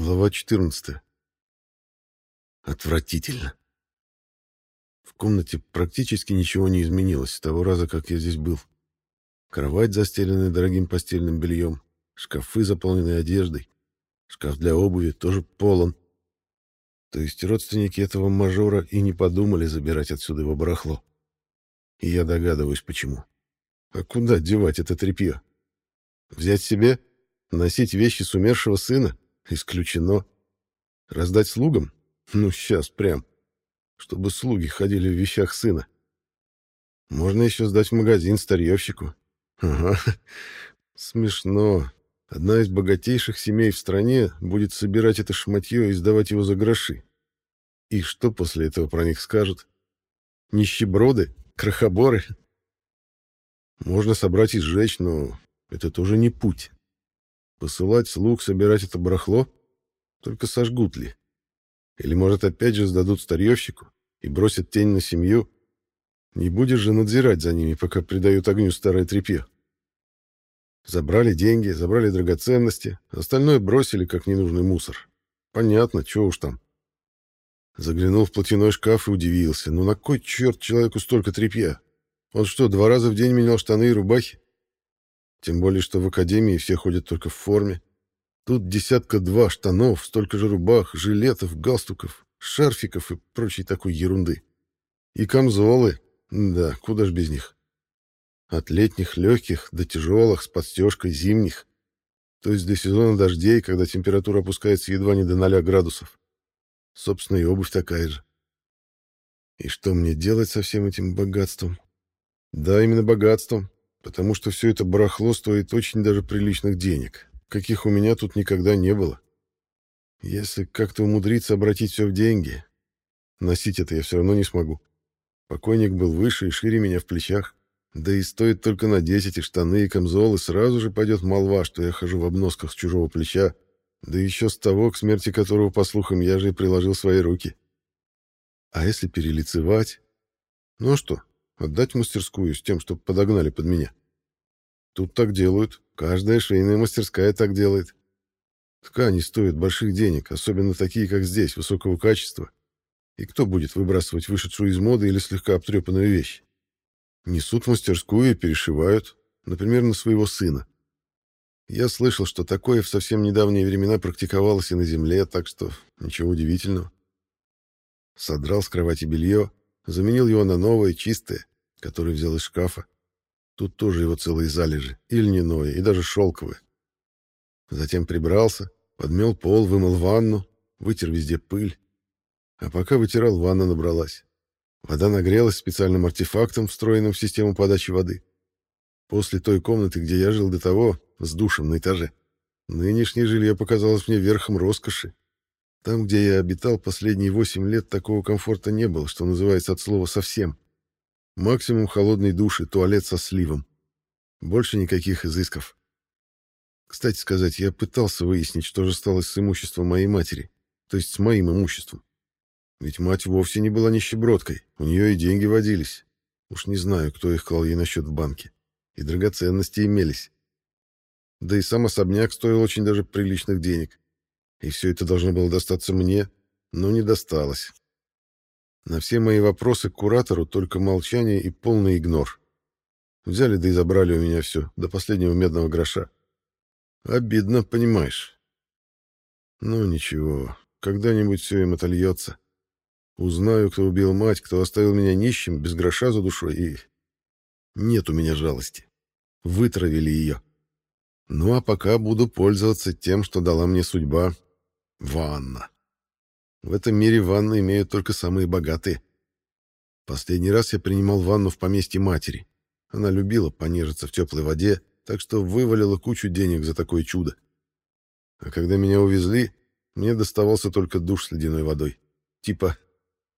Глава 14. Отвратительно. В комнате практически ничего не изменилось с того раза, как я здесь был. Кровать, застеленная дорогим постельным бельем, шкафы, заполненные одеждой, шкаф для обуви тоже полон. То есть родственники этого мажора и не подумали забирать отсюда его барахло. И я догадываюсь, почему. А куда девать это тряпье? Взять себе? Носить вещи с умершего сына? Исключено. Раздать слугам? Ну, сейчас прям. Чтобы слуги ходили в вещах сына. Можно еще сдать в магазин старьевщику. Ага. Смешно. Одна из богатейших семей в стране будет собирать это шматье и сдавать его за гроши. И что после этого про них скажут? Нищеброды? Крохоборы? Можно собрать и сжечь, но это тоже не путь. Посылать слуг собирать это барахло? Только сожгут ли? Или, может, опять же сдадут старьевщику и бросят тень на семью? Не будешь же надзирать за ними, пока придают огню старое тряпье. Забрали деньги, забрали драгоценности, остальное бросили, как ненужный мусор. Понятно, что уж там. Заглянул в платяной шкаф и удивился. Ну на кой черт человеку столько тряпья? Он что, два раза в день менял штаны и рубахи? Тем более, что в академии все ходят только в форме. Тут десятка-два штанов, столько же рубах, жилетов, галстуков, шарфиков и прочей такой ерунды. И камзолы. Да, куда ж без них. От летних легких до тяжелых с подстежкой зимних. То есть до сезона дождей, когда температура опускается едва не до 0 градусов. Собственно, и обувь такая же. И что мне делать со всем этим богатством? Да, именно богатством потому что все это барахло стоит очень даже приличных денег, каких у меня тут никогда не было. Если как-то умудриться обратить все в деньги, носить это я все равно не смогу. Покойник был выше и шире меня в плечах, да и стоит только надеть эти штаны и камзолы, сразу же пойдет молва, что я хожу в обносках с чужого плеча, да еще с того, к смерти которого, по слухам, я же и приложил свои руки. А если перелицевать? Ну а что, Отдать в мастерскую с тем, чтобы подогнали под меня. Тут так делают. Каждая швейная мастерская так делает. Ткани стоят больших денег, особенно такие, как здесь, высокого качества. И кто будет выбрасывать вышедшую из моды или слегка обтрепанную вещь? Несут в мастерскую и перешивают, например, на своего сына. Я слышал, что такое в совсем недавние времена практиковалось и на земле, так что ничего удивительного. Содрал с кровати белье, заменил его на новое, чистое, которое взял из шкафа. Тут тоже его целые залежи, и льняное, и даже шелковое. Затем прибрался, подмел пол, вымыл ванну, вытер везде пыль. А пока вытирал, ванна набралась. Вода нагрелась специальным артефактом, встроенным в систему подачи воды. После той комнаты, где я жил до того, с душем на этаже, нынешнее жилье показалось мне верхом роскоши. Там, где я обитал последние восемь лет, такого комфорта не было, что называется от слова совсем. Максимум холодный душ и туалет со сливом. Больше никаких изысков. Кстати сказать, я пытался выяснить, что же стало с имуществом моей матери, то есть с моим имуществом. Ведь мать вовсе не была нищебродкой, у нее и деньги водились. Уж не знаю, кто их клал ей на счет в банке. И драгоценности имелись. Да и сам особняк стоил очень даже приличных денег и все это должно было достаться мне, но не досталось. На все мои вопросы к куратору только молчание и полный игнор. Взяли да и забрали у меня все, до последнего медного гроша. Обидно, понимаешь. Ну ничего, когда-нибудь все им отольется. Узнаю, кто убил мать, кто оставил меня нищим, без гроша за душой, и... Нет у меня жалости. Вытравили ее. Ну а пока буду пользоваться тем, что дала мне судьба, Ванна. В этом мире ванны имеют только самые богатые. Последний раз я принимал ванну в поместье матери. Она любила понежиться в теплой воде, так что вывалила кучу денег за такое чудо. А когда меня увезли, мне доставался только душ с ледяной водой. Типа,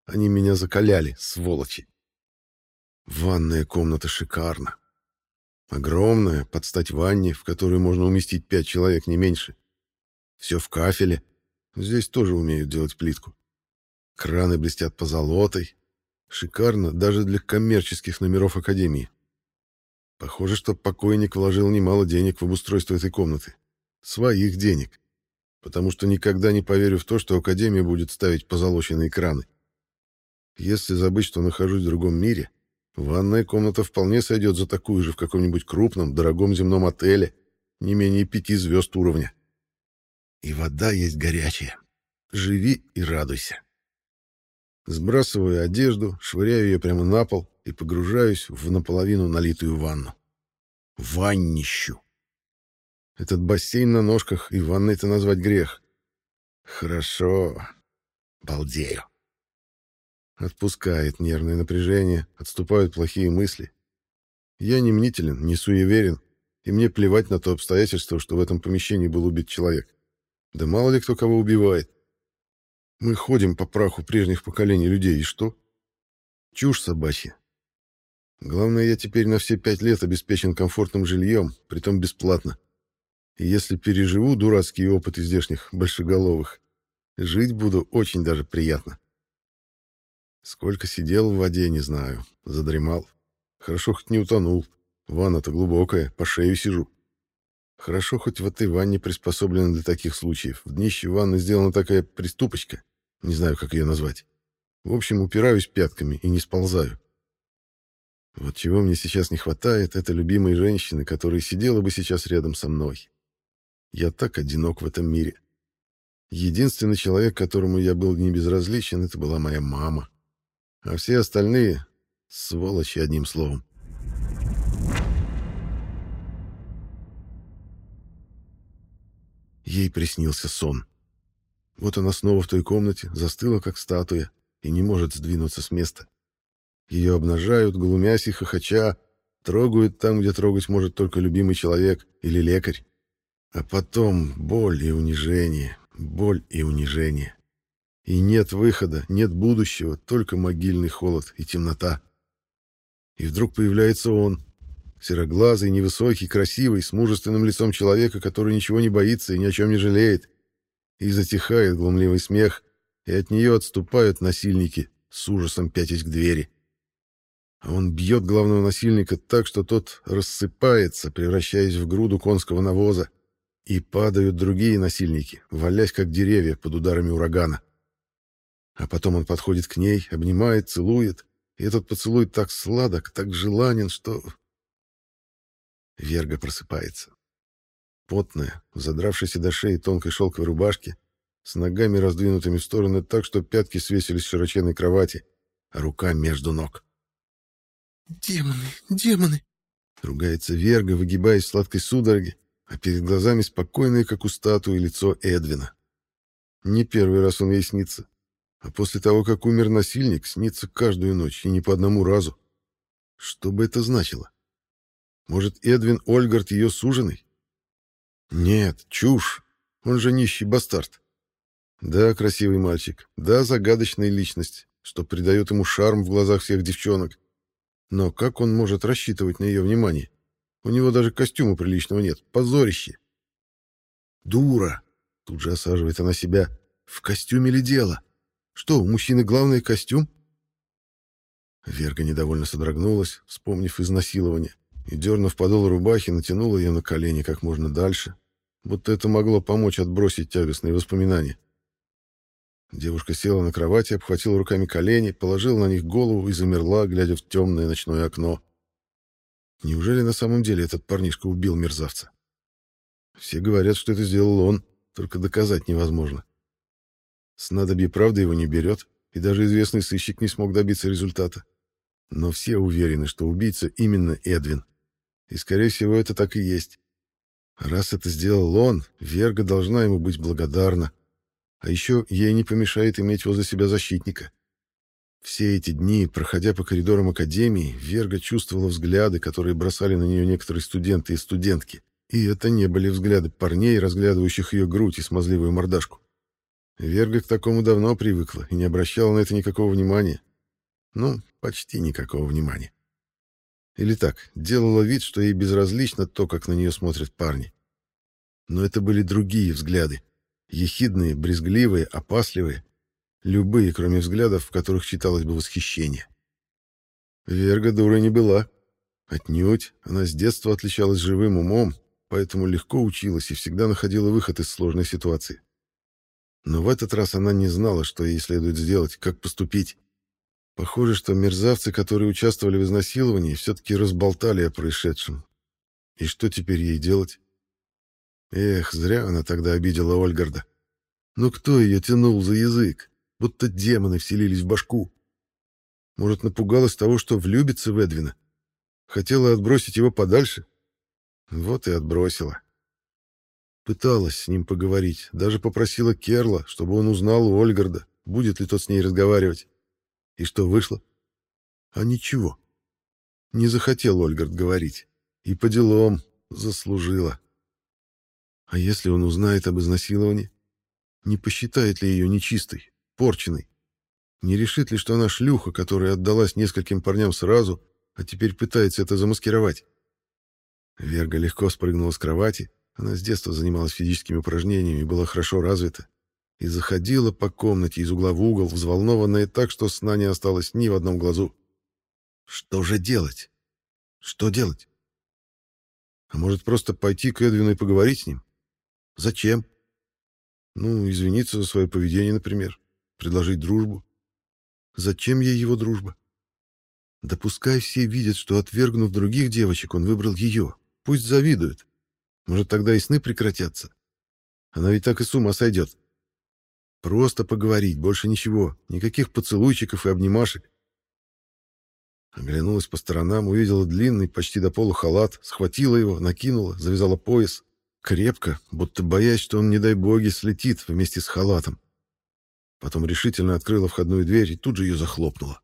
они меня закаляли, сволочи. Ванная комната шикарна. Огромная, под стать ванне, в которую можно уместить пять человек, не меньше. Все в кафеле, Здесь тоже умеют делать плитку. Краны блестят позолотой. Шикарно даже для коммерческих номеров Академии. Похоже, что покойник вложил немало денег в обустройство этой комнаты. Своих денег. потому что никогда не поверю в то, что Академия будет ставить позолоченные экраны. Если забыть, что нахожусь в другом мире, ванная комната вполне сойдет за такую же в каком-нибудь крупном, дорогом земном отеле, не менее пяти звезд уровня. И вода есть горячая. Живи и радуйся. Сбрасываю одежду, швыряю ее прямо на пол и погружаюсь в наполовину налитую ванну. Ваннищу. Этот бассейн на ножках и ванной-то назвать грех. Хорошо. Балдею. Отпускает нервное напряжение, отступают плохие мысли. Я не мнителен, не суеверен, и мне плевать на то обстоятельство, что в этом помещении был убит человек. Да мало ли кто кого убивает. Мы ходим по праху прежних поколений людей, и что? Чушь собачья. Главное, я теперь на все пять лет обеспечен комфортным жильем, притом бесплатно. И если переживу дурацкие опыты здешних большеголовых, жить буду очень даже приятно. Сколько сидел в воде, не знаю. Задремал. Хорошо хоть не утонул. Ванна-то глубокая, по шею сижу. Хорошо, хоть в этой ванне приспособлена для таких случаев. В днище ванны сделана такая приступочка. Не знаю, как ее назвать. В общем, упираюсь пятками и не сползаю. Вот чего мне сейчас не хватает, это любимой женщины, которая сидела бы сейчас рядом со мной. Я так одинок в этом мире. Единственный человек, которому я был не безразличен, это была моя мама. А все остальные — сволочи, одним словом. Ей приснился сон. Вот она снова в той комнате, застыла, как статуя, и не может сдвинуться с места. Ее обнажают, глумясь и хохоча, трогают там, где трогать может только любимый человек или лекарь. А потом боль и унижение, боль и унижение. И нет выхода, нет будущего, только могильный холод и темнота. И вдруг появляется он, сероглазый, невысокий, красивый, с мужественным лицом человека, который ничего не боится и ни о чем не жалеет. И затихает глумливый смех, и от нее отступают насильники, с ужасом пятясь к двери. А он бьет главного насильника так, что тот рассыпается, превращаясь в груду конского навоза. И падают другие насильники, валясь как деревья под ударами урагана. А потом он подходит к ней, обнимает, целует. И этот поцелуй так сладок, так желанен, что... Верга просыпается. Потная, задравшаяся до шеи тонкой шелковой рубашки, с ногами раздвинутыми в стороны так, что пятки свесились с широченной кровати, а рука между ног. «Демоны, демоны!» Ругается Верга, выгибаясь в сладкой судороге, а перед глазами спокойное, как у статуи, лицо Эдвина. Не первый раз он ей снится. А после того, как умер насильник, снится каждую ночь, и не по одному разу. Что бы это значило? Может, Эдвин Ольгард ее суженый? Нет, чушь. Он же нищий бастард. Да, красивый мальчик. Да, загадочная личность, что придает ему шарм в глазах всех девчонок. Но как он может рассчитывать на ее внимание? У него даже костюма приличного нет. Позорище. Дура. Тут же осаживает она себя. В костюме ли дело? Что, у мужчины главный костюм? Верга недовольно содрогнулась, вспомнив изнасилование, и, дернув подол рубахи, натянула ее на колени как можно дальше, будто это могло помочь отбросить тягостные воспоминания. Девушка села на кровати, обхватила руками колени, положила на них голову и замерла, глядя в темное ночное окно. Неужели на самом деле этот парнишка убил мерзавца? Все говорят, что это сделал он, только доказать невозможно. Снадобье правда его не берет, и даже известный сыщик не смог добиться результата. Но все уверены, что убийца именно Эдвин. И, скорее всего, это так и есть. Раз это сделал он, Верга должна ему быть благодарна. А еще ей не помешает иметь возле себя защитника. Все эти дни, проходя по коридорам Академии, Верга чувствовала взгляды, которые бросали на нее некоторые студенты и студентки. И это не были взгляды парней, разглядывающих ее грудь и смазливую мордашку. Верга к такому давно привыкла и не обращала на это никакого внимания. Ну, почти никакого внимания. Или так, делала вид, что ей безразлично то, как на нее смотрят парни. Но это были другие взгляды. Ехидные, брезгливые, опасливые. Любые, кроме взглядов, в которых читалось бы восхищение. Верга дурой не была. Отнюдь, она с детства отличалась живым умом, поэтому легко училась и всегда находила выход из сложной ситуации. Но в этот раз она не знала, что ей следует сделать, как поступить. Похоже, что мерзавцы, которые участвовали в изнасиловании, все-таки разболтали о происшедшем. И что теперь ей делать? Эх, зря она тогда обидела Ольгарда. Но кто ее тянул за язык? Будто демоны вселились в башку. Может, напугалась того, что влюбится в Эдвина? Хотела отбросить его подальше? Вот и отбросила. Пыталась с ним поговорить, даже попросила Керла, чтобы он узнал у Ольгарда, будет ли тот с ней разговаривать. И что вышло? А ничего. Не захотел Ольгард говорить. И по делам заслужила. А если он узнает об изнасиловании? Не посчитает ли ее нечистой, порченной? Не решит ли, что она шлюха, которая отдалась нескольким парням сразу, а теперь пытается это замаскировать? Верга легко спрыгнула с кровати, она с детства занималась физическими упражнениями и была хорошо развита, и заходила по комнате из угла в угол, взволнованная так, что сна не осталось ни в одном глазу. Что же делать? Что делать? А может, просто пойти к Эдвину и поговорить с ним? Зачем? Ну, извиниться за свое поведение, например. Предложить дружбу. Зачем ей его дружба? Да пускай все видят, что, отвергнув других девочек, он выбрал ее. Пусть завидуют. Может, тогда и сны прекратятся. Она ведь так и с ума сойдет. Просто поговорить, больше ничего. Никаких поцелуйчиков и обнимашек. Оглянулась по сторонам, увидела длинный, почти до пола халат, схватила его, накинула, завязала пояс. Крепко, будто боясь, что он, не дай боги, слетит вместе с халатом. Потом решительно открыла входную дверь и тут же ее захлопнула.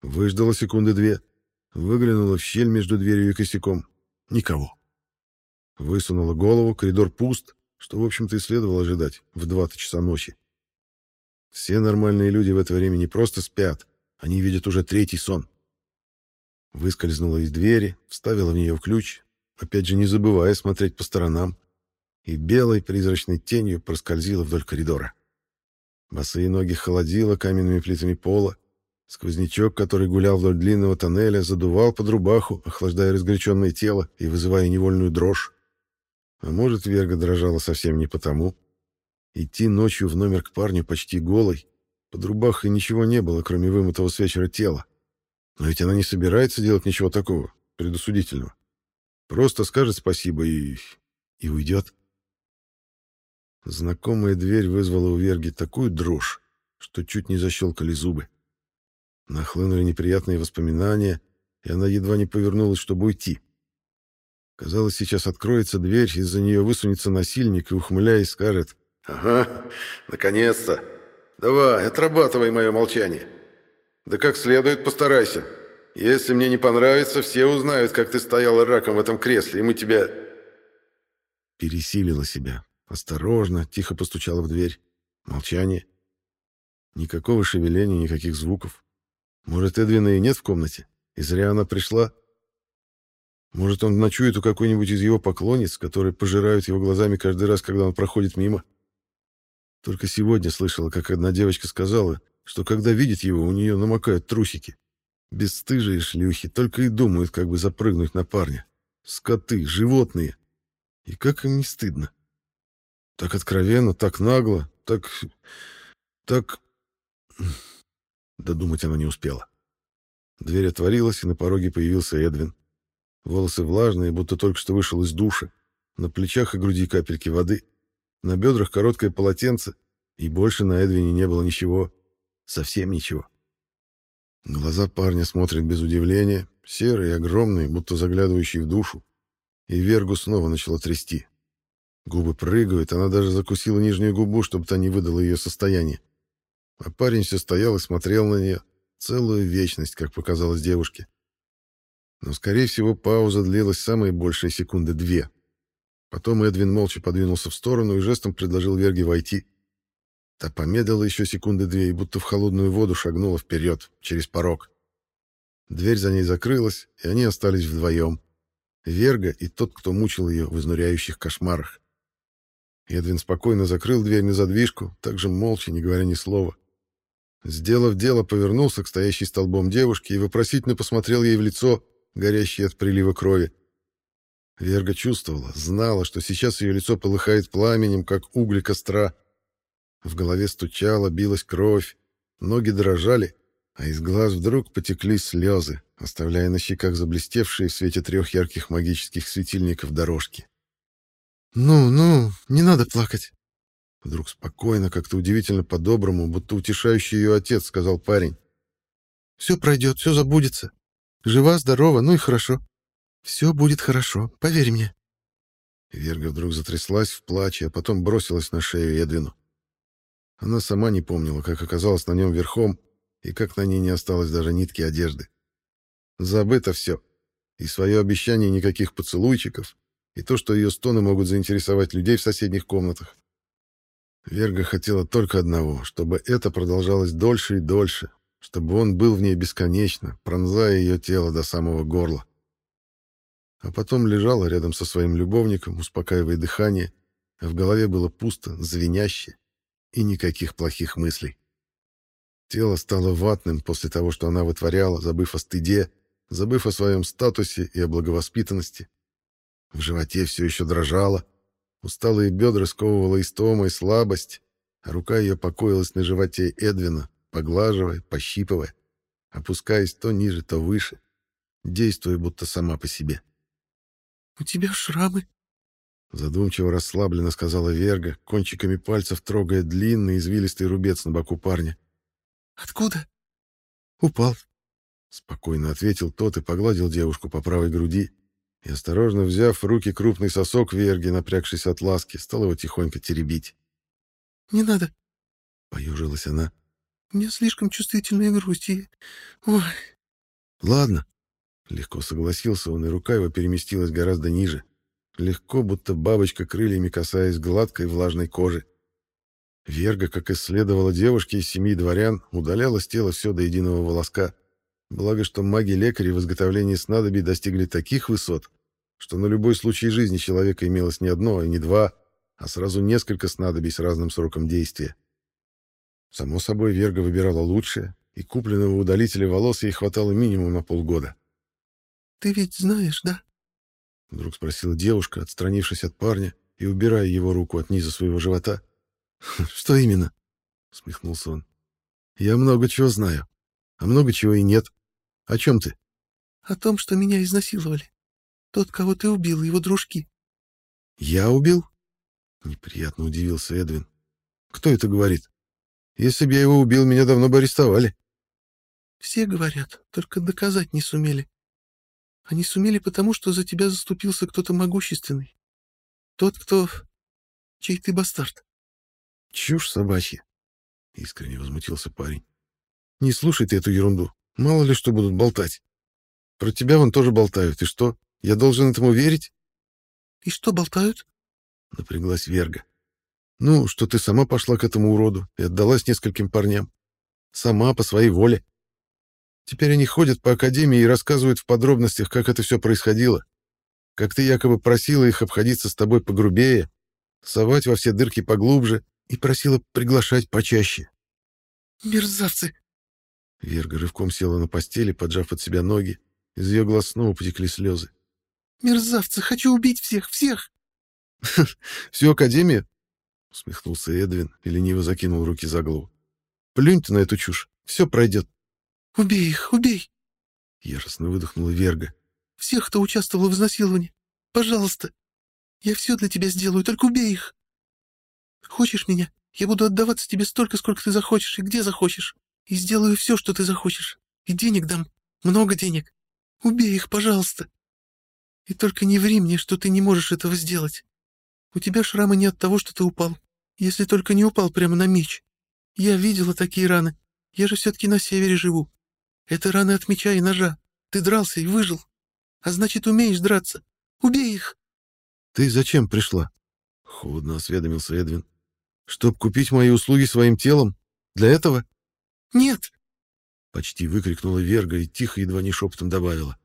Выждала секунды две, выглянула в щель между дверью и косяком. Никого. Высунула голову, коридор пуст, что, в общем-то, и следовало ожидать в два-то часа ночи. Все нормальные люди в это время не просто спят, они видят уже третий сон. Выскользнула из двери, вставила в нее ключ, опять же не забывая смотреть по сторонам, и белой призрачной тенью проскользила вдоль коридора. Босые ноги холодило каменными плитами пола, сквознячок, который гулял вдоль длинного тоннеля, задувал под рубаху, охлаждая разгоряченное тело и вызывая невольную дрожь. А может, Верга дрожала совсем не потому. Идти ночью в номер к парню почти голой, под рубахой ничего не было, кроме вымытого с вечера тела. Но ведь она не собирается делать ничего такого, предосудительного. Просто скажет спасибо и... и уйдет. Знакомая дверь вызвала у Верги такую дрожь, что чуть не защелкали зубы. Нахлынули неприятные воспоминания, и она едва не повернулась, чтобы уйти. Казалось, сейчас откроется дверь, из-за нее высунется насильник и, ухмыляясь, скажет «Ага, наконец-то! Давай, отрабатывай мое молчание. Да как следует постарайся». Если мне не понравится, все узнают, как ты стояла раком в этом кресле, и мы тебя...» Пересилила себя. Осторожно, тихо постучала в дверь. Молчание. Никакого шевеления, никаких звуков. Может, Эдвина и нет в комнате? И зря она пришла? Может, он ночует у какой-нибудь из его поклонниц, которые пожирают его глазами каждый раз, когда он проходит мимо? Только сегодня слышала, как одна девочка сказала, что когда видит его, у нее намокают трусики. Бесстыжие шлюхи только и думают, как бы запрыгнуть на парня. Скоты, животные. И как им не стыдно. Так откровенно, так нагло, так... так... Додумать она не успела. Дверь отворилась, и на пороге появился Эдвин. Волосы влажные, будто только что вышел из душа. На плечах и груди капельки воды. На бедрах короткое полотенце. И больше на Эдвине не было ничего. Совсем ничего. Глаза парня смотрят без удивления, серые, огромные, будто заглядывающие в душу. И Вергу снова начала трясти. Губы прыгают, она даже закусила нижнюю губу, чтобы та не выдала ее состояние. А парень все стоял и смотрел на нее. Целую вечность, как показалось девушке. Но, скорее всего, пауза длилась самые большие секунды две. Потом Эдвин молча подвинулся в сторону и жестом предложил Верге войти. Та помедлила еще секунды две и будто в холодную воду шагнула вперед, через порог. Дверь за ней закрылась, и они остались вдвоем. Верга и тот, кто мучил ее в изнуряющих кошмарах. Эдвин спокойно закрыл дверь на задвижку, также молча, не говоря ни слова. Сделав дело, повернулся к стоящей столбом девушке и вопросительно посмотрел ей в лицо, горящее от прилива крови. Верга чувствовала, знала, что сейчас ее лицо полыхает пламенем, как угли костра. В голове стучало, билась кровь, ноги дрожали, а из глаз вдруг потекли слезы, оставляя на щеках заблестевшие в свете трех ярких магических светильников дорожки. «Ну, ну, не надо плакать!» Вдруг спокойно, как-то удивительно по-доброму, будто утешающий ее отец, сказал парень. «Все пройдет, все забудется. Жива, здорова, ну и хорошо. Все будет хорошо, поверь мне». Верга вдруг затряслась в плаче, а потом бросилась на шею Эдвину. Она сама не помнила, как оказалась на нем верхом, и как на ней не осталось даже нитки одежды. Забыто все. И свое обещание никаких поцелуйчиков, и то, что ее стоны могут заинтересовать людей в соседних комнатах. Верга хотела только одного, чтобы это продолжалось дольше и дольше, чтобы он был в ней бесконечно, пронзая ее тело до самого горла. А потом лежала рядом со своим любовником, успокаивая дыхание, а в голове было пусто, звеняще и никаких плохих мыслей. Тело стало ватным после того, что она вытворяла, забыв о стыде, забыв о своем статусе и о благовоспитанности. В животе все еще дрожало, усталые бедра сковывала истома и слабость, а рука ее покоилась на животе Эдвина, поглаживая, пощипывая, опускаясь то ниже, то выше, действуя будто сама по себе. «У тебя шрамы?» Задумчиво расслабленно сказала Верга, кончиками пальцев трогая длинный извилистый рубец на боку парня. «Откуда?» «Упал», — спокойно ответил тот и погладил девушку по правой груди, и, осторожно взяв в руки крупный сосок Верги, напрягшись от ласки, стал его тихонько теребить. «Не надо», — поюжилась она. «У меня слишком чувствительная грудь и... Ой...» «Ладно», — легко согласился он, и рука его переместилась гораздо ниже, легко, будто бабочка крыльями касаясь гладкой влажной кожи. Верга, как исследовала девушки из семьи дворян, удаляла с тела все до единого волоска. Благо, что маги-лекари в изготовлении снадобий достигли таких высот, что на любой случай жизни человека имелось не одно и не два, а сразу несколько снадобий с разным сроком действия. Само собой, Верга выбирала лучшее, и купленного удалителя волос ей хватало минимум на полгода. «Ты ведь знаешь, да?» Вдруг спросила девушка, отстранившись от парня и убирая его руку от низа своего живота. «Что именно?» — смехнулся он. «Я много чего знаю, а много чего и нет. О чем ты?» «О том, что меня изнасиловали. Тот, кого ты убил, его дружки». «Я убил?» — неприятно удивился Эдвин. «Кто это говорит? Если бы я его убил, меня давно бы арестовали». «Все говорят, только доказать не сумели. Они сумели потому, что за тебя заступился кто-то могущественный. Тот, кто... чей ты бастард. Чушь собачья. Искренне возмутился парень. Не слушай ты эту ерунду. Мало ли что будут болтать. Про тебя вон тоже болтают. И что, я должен этому верить? И что болтают? Напряглась Верга. Ну, что ты сама пошла к этому уроду и отдалась нескольким парням. Сама, по своей воле. Теперь они ходят по академии и рассказывают в подробностях, как это все происходило. Как ты якобы просила их обходиться с тобой погрубее, совать во все дырки поглубже и просила приглашать почаще. «Мерзавцы!» Верга рывком села на постели, поджав под себя ноги. Из ее глаз снова потекли слезы. «Мерзавцы! Хочу убить всех! Всех!» «Всю Академию?» — усмехнулся Эдвин и лениво закинул руки за голову. «Плюнь ты на эту чушь, все пройдет. «Убей их, убей!» Яростно выдохнула Верга. «Всех, кто участвовал в изнасиловании. Пожалуйста. Я все для тебя сделаю, только убей их. Хочешь меня? Я буду отдаваться тебе столько, сколько ты захочешь и где захочешь. И сделаю все, что ты захочешь. И денег дам. Много денег. Убей их, пожалуйста. И только не ври мне, что ты не можешь этого сделать. У тебя шрамы не от того, что ты упал. Если только не упал прямо на меч. Я видела такие раны. Я же все-таки на севере живу. Это раны от меча и ножа. Ты дрался и выжил. А значит, умеешь драться. Убей их!» «Ты зачем пришла?» — холодно осведомился Эдвин. «Чтоб купить мои услуги своим телом? Для этого?» «Нет!» — почти выкрикнула Верга и тихо, едва не шепотом добавила.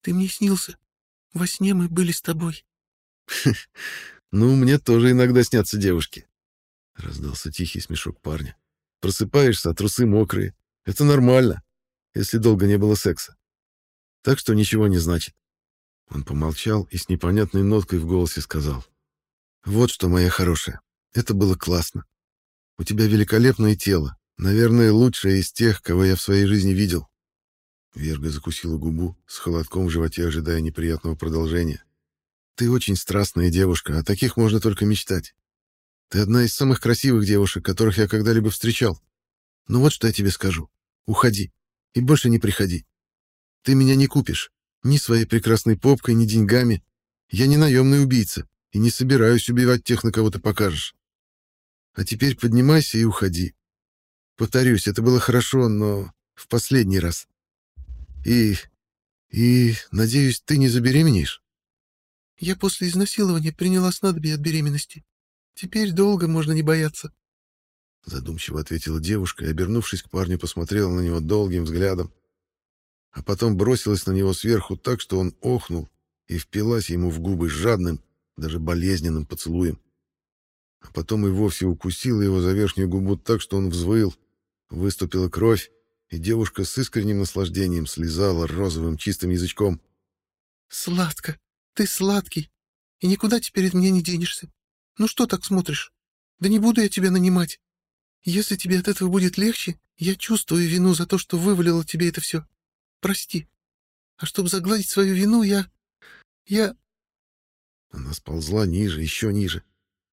«Ты мне снился. Во сне мы были с тобой». «Ну, мне тоже иногда снятся девушки», — раздался тихий смешок парня. «Просыпаешься, а трусы мокрые. Это нормально если долго не было секса. Так что ничего не значит. Он помолчал и с непонятной ноткой в голосе сказал. «Вот что, моя хорошая, это было классно. У тебя великолепное тело, наверное, лучшее из тех, кого я в своей жизни видел». Верга закусила губу, с холодком в животе ожидая неприятного продолжения. «Ты очень страстная девушка, о таких можно только мечтать. Ты одна из самых красивых девушек, которых я когда-либо встречал. Ну вот что я тебе скажу. Уходи. И больше не приходи. Ты меня не купишь. Ни своей прекрасной попкой, ни деньгами. Я не наемный убийца и не собираюсь убивать тех, на кого ты покажешь. А теперь поднимайся и уходи. Повторюсь, это было хорошо, но в последний раз. И... и, надеюсь, ты не забеременеешь? Я после изнасилования приняла снадобье от беременности. Теперь долго можно не бояться. Задумчиво ответила девушка и, обернувшись к парню, посмотрела на него долгим взглядом, а потом бросилась на него сверху так, что он охнул и впилась ему в губы жадным, даже болезненным поцелуем. А потом и вовсе укусила его за верхнюю губу так, что он взвыл, выступила кровь, и девушка с искренним наслаждением слезала розовым чистым язычком. «Сладко! Ты сладкий! И никуда теперь от меня не денешься! Ну что так смотришь? Да не буду я тебя нанимать! Если тебе от этого будет легче, я чувствую вину за то, что вывалила тебе это все. Прости. А чтобы загладить свою вину, я... я...» Она сползла ниже, еще ниже.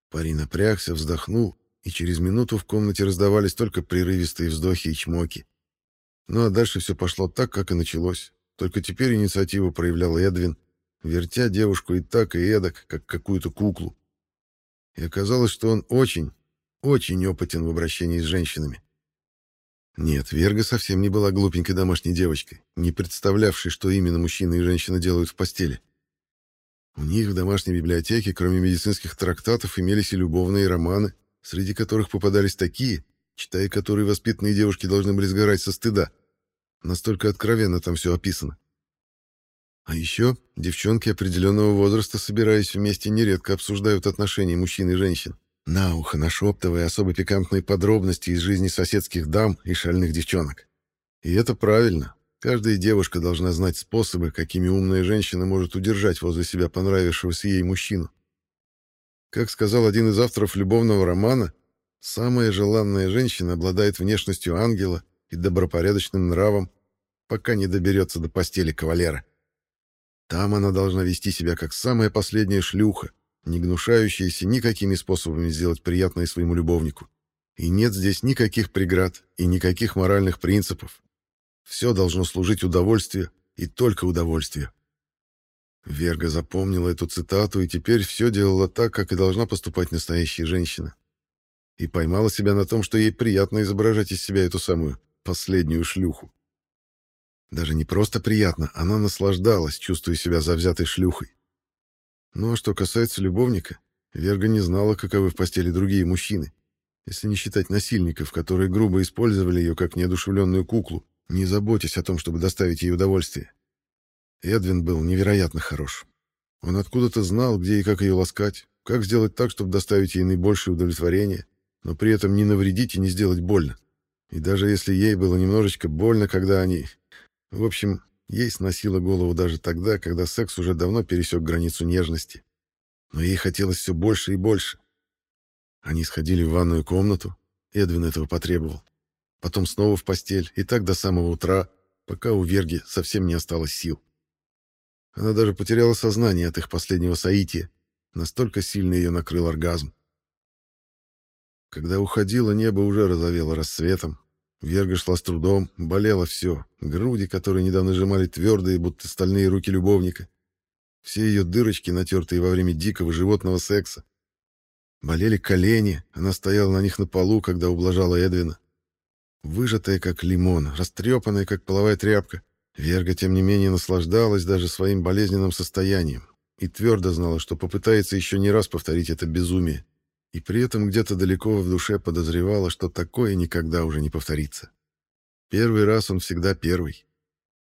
Парень напрягся, вздохнул, и через минуту в комнате раздавались только прерывистые вздохи и чмоки. Ну а дальше все пошло так, как и началось. Только теперь инициативу проявлял Эдвин, вертя девушку и так, и эдак, как какую-то куклу. И оказалось, что он очень, очень опытен в обращении с женщинами. Нет, Верга совсем не была глупенькой домашней девочкой, не представлявшей, что именно мужчина и женщина делают в постели. У них в домашней библиотеке, кроме медицинских трактатов, имелись и любовные романы, среди которых попадались такие, читая которые воспитанные девушки должны были сгорать со стыда. Настолько откровенно там все описано. А еще девчонки определенного возраста, собираясь вместе, нередко обсуждают отношения мужчин и женщин, на ухо нашептывая особо пикантные подробности из жизни соседских дам и шальных девчонок. И это правильно. Каждая девушка должна знать способы, какими умная женщина может удержать возле себя понравившегося ей мужчину. Как сказал один из авторов любовного романа, самая желанная женщина обладает внешностью ангела и добропорядочным нравом, пока не доберется до постели кавалера. Там она должна вести себя как самая последняя шлюха, не гнушающаяся никакими способами сделать приятное своему любовнику. И нет здесь никаких преград и никаких моральных принципов, все должно служить удовольствию и только удовольствию. Верга запомнила эту цитату и теперь все делала так, как и должна поступать настоящая женщина. И поймала себя на том, что ей приятно изображать из себя эту самую последнюю шлюху. Даже не просто приятно, она наслаждалась, чувствуя себя завзятой шлюхой. Ну а что касается любовника, Верга не знала, каковы в постели другие мужчины, если не считать насильников, которые грубо использовали ее как неодушевленную куклу, не заботясь о том, чтобы доставить ей удовольствие. Эдвин был невероятно хорош. Он откуда-то знал, где и как ее ласкать, как сделать так, чтобы доставить ей наибольшее удовлетворение, но при этом не навредить и не сделать больно. И даже если ей было немножечко больно, когда они... В общем, ей сносило голову даже тогда, когда секс уже давно пересек границу нежности. Но ей хотелось все больше и больше. Они сходили в ванную комнату, Эдвин этого потребовал потом снова в постель, и так до самого утра, пока у Верги совсем не осталось сил. Она даже потеряла сознание от их последнего соития, настолько сильно ее накрыл оргазм. Когда уходила, небо уже разовело рассветом. Верга шла с трудом, болело все. Груди, которые недавно сжимали твердые, будто стальные руки любовника. Все ее дырочки, натертые во время дикого животного секса. Болели колени, она стояла на них на полу, когда ублажала Эдвина. Выжатая, как лимон, растрепанная, как половая тряпка, Верга, тем не менее, наслаждалась даже своим болезненным состоянием и твердо знала, что попытается еще не раз повторить это безумие, и при этом где-то далеко в душе подозревала, что такое никогда уже не повторится. Первый раз он всегда первый,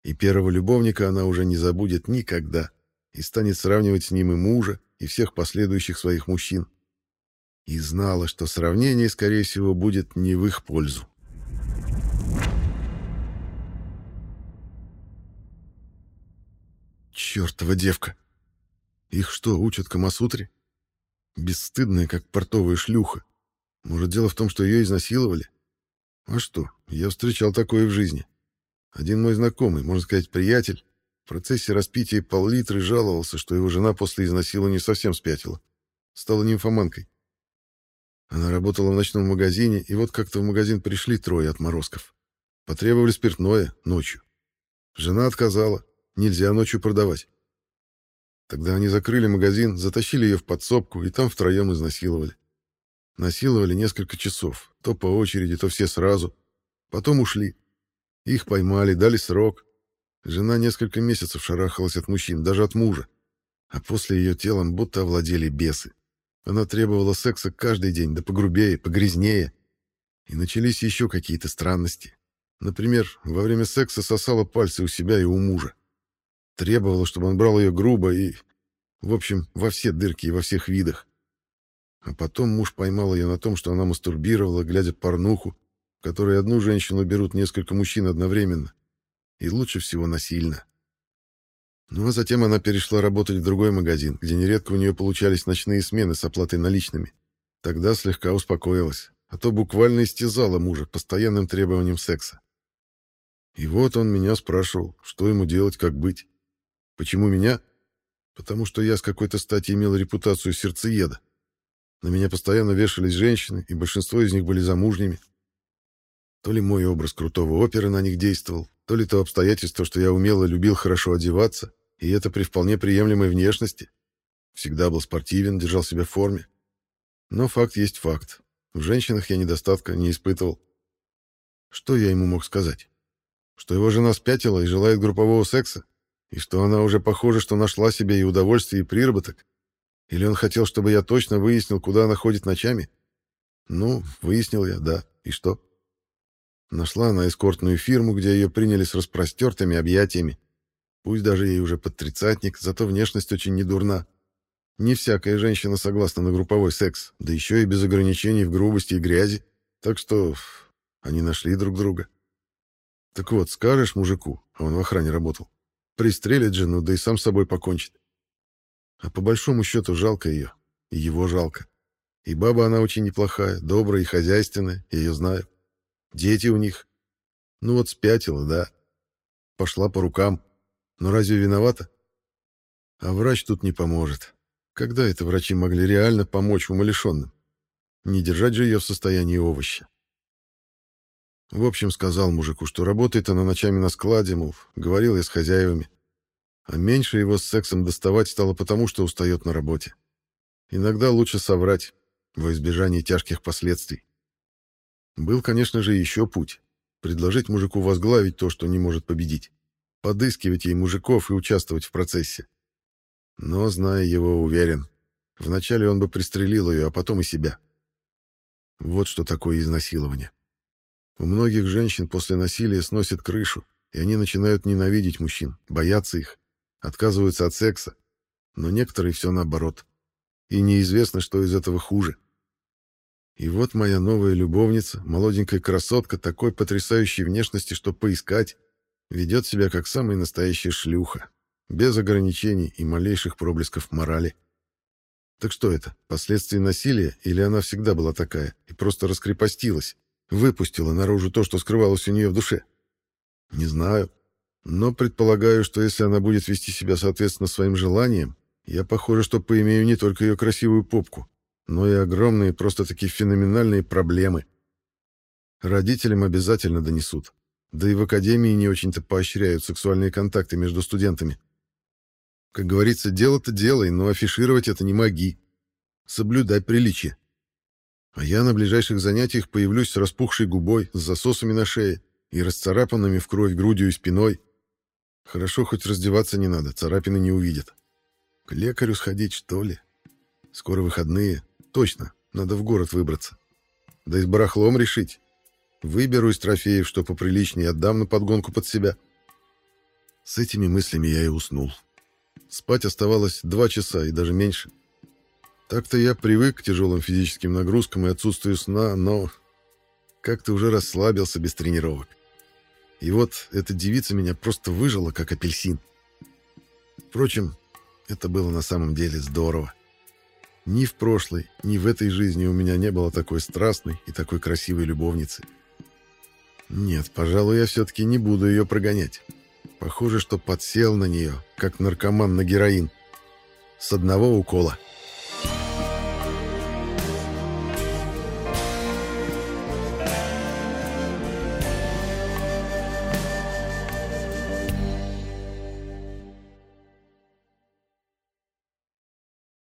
и первого любовника она уже не забудет никогда и станет сравнивать с ним и мужа, и всех последующих своих мужчин. И знала, что сравнение, скорее всего, будет не в их пользу. Чёртова девка! Их что, учат Камасутре? Бесстыдная, как портовая шлюха. Может, дело в том, что ее изнасиловали? А что, я встречал такое в жизни. Один мой знакомый, можно сказать, приятель, в процессе распития пол-литры жаловался, что его жена после изнасилования совсем спятила. Стала нимфоманкой. Она работала в ночном магазине, и вот как-то в магазин пришли трое отморозков. Потребовали спиртное ночью. Жена отказала. Нельзя ночью продавать. Тогда они закрыли магазин, затащили ее в подсобку и там втроем изнасиловали. Насиловали несколько часов, то по очереди, то все сразу. Потом ушли. Их поймали, дали срок. Жена несколько месяцев шарахалась от мужчин, даже от мужа. А после ее телом будто овладели бесы. Она требовала секса каждый день, да погрубее, погрязнее. И начались еще какие-то странности. Например, во время секса сосала пальцы у себя и у мужа. Требовала, чтобы он брал ее грубо и... В общем, во все дырки и во всех видах. А потом муж поймал ее на том, что она мастурбировала, глядя порнуху, в которой одну женщину берут несколько мужчин одновременно. И лучше всего насильно. Ну а затем она перешла работать в другой магазин, где нередко у нее получались ночные смены с оплатой наличными. Тогда слегка успокоилась, а то буквально истязала мужа постоянным требованием секса. И вот он меня спрашивал, что ему делать, как быть. Почему меня? Потому что я с какой-то стати имел репутацию сердцееда. На меня постоянно вешались женщины, и большинство из них были замужними. То ли мой образ крутого опера на них действовал, то ли то обстоятельство, что я умело любил хорошо одеваться, и это при вполне приемлемой внешности. Всегда был спортивен, держал себя в форме. Но факт есть факт. В женщинах я недостатка не испытывал. Что я ему мог сказать? Что его жена спятила и желает группового секса? И что она уже похоже, что нашла себе и удовольствие, и приработок? Или он хотел, чтобы я точно выяснил, куда она ходит ночами? Ну, выяснил я, да. И что? Нашла она эскортную фирму, где ее приняли с распростертыми объятиями. Пусть даже ей уже под тридцатник, зато внешность очень недурна. Не всякая женщина согласна на групповой секс, да еще и без ограничений в грубости и грязи. Так что они нашли друг друга. Так вот, скажешь мужику, а он в охране работал, пристрелит жену, да и сам с собой покончит. А по большому счету жалко ее, и его жалко. И баба она очень неплохая, добрая и хозяйственная, я ее знаю. Дети у них. Ну вот спятила, да. Пошла по рукам. Но разве виновата? А врач тут не поможет. Когда это врачи могли реально помочь умалишенным? Не держать же ее в состоянии овоща. В общем, сказал мужику, что работает она ночами на складе, мол, говорил я с хозяевами. А меньше его с сексом доставать стало потому, что устает на работе. Иногда лучше соврать, во избежание тяжких последствий. Был, конечно же, еще путь. Предложить мужику возглавить то, что не может победить. Подыскивать ей мужиков и участвовать в процессе. Но, зная его, уверен, вначале он бы пристрелил ее, а потом и себя. Вот что такое изнасилование. У многих женщин после насилия сносит крышу, и они начинают ненавидеть мужчин, бояться их, отказываются от секса. Но некоторые все наоборот. И неизвестно, что из этого хуже. И вот моя новая любовница, молоденькая красотка такой потрясающей внешности, что поискать, ведет себя как самая настоящая шлюха, без ограничений и малейших проблесков морали. Так что это, последствия насилия, или она всегда была такая и просто раскрепостилась, выпустила наружу то, что скрывалось у нее в душе? Не знаю. Но предполагаю, что если она будет вести себя соответственно своим желаниям, я, похоже, что поимею не только ее красивую попку, но и огромные, просто-таки феноменальные проблемы. Родителям обязательно донесут. Да и в академии не очень-то поощряют сексуальные контакты между студентами. Как говорится, дело-то делай, но афишировать это не моги. Соблюдай приличие. А я на ближайших занятиях появлюсь с распухшей губой, с засосами на шее и расцарапанными в кровь грудью и спиной. Хорошо, хоть раздеваться не надо, царапины не увидят. К лекарю сходить, что ли? Скоро выходные. Точно, надо в город выбраться. Да и с барахлом решить. Выберу из трофеев, что поприличнее, отдам на подгонку под себя. С этими мыслями я и уснул. Спать оставалось два часа и даже меньше. Так-то я привык к тяжелым физическим нагрузкам и отсутствию сна, но как-то уже расслабился без тренировок. И вот эта девица меня просто выжила, как апельсин. Впрочем, это было на самом деле здорово. Ни в прошлой, ни в этой жизни у меня не было такой страстной и такой красивой любовницы. Нет, пожалуй, я все-таки не буду ее прогонять. Похоже, что подсел на нее, как наркоман на героин. С одного укола.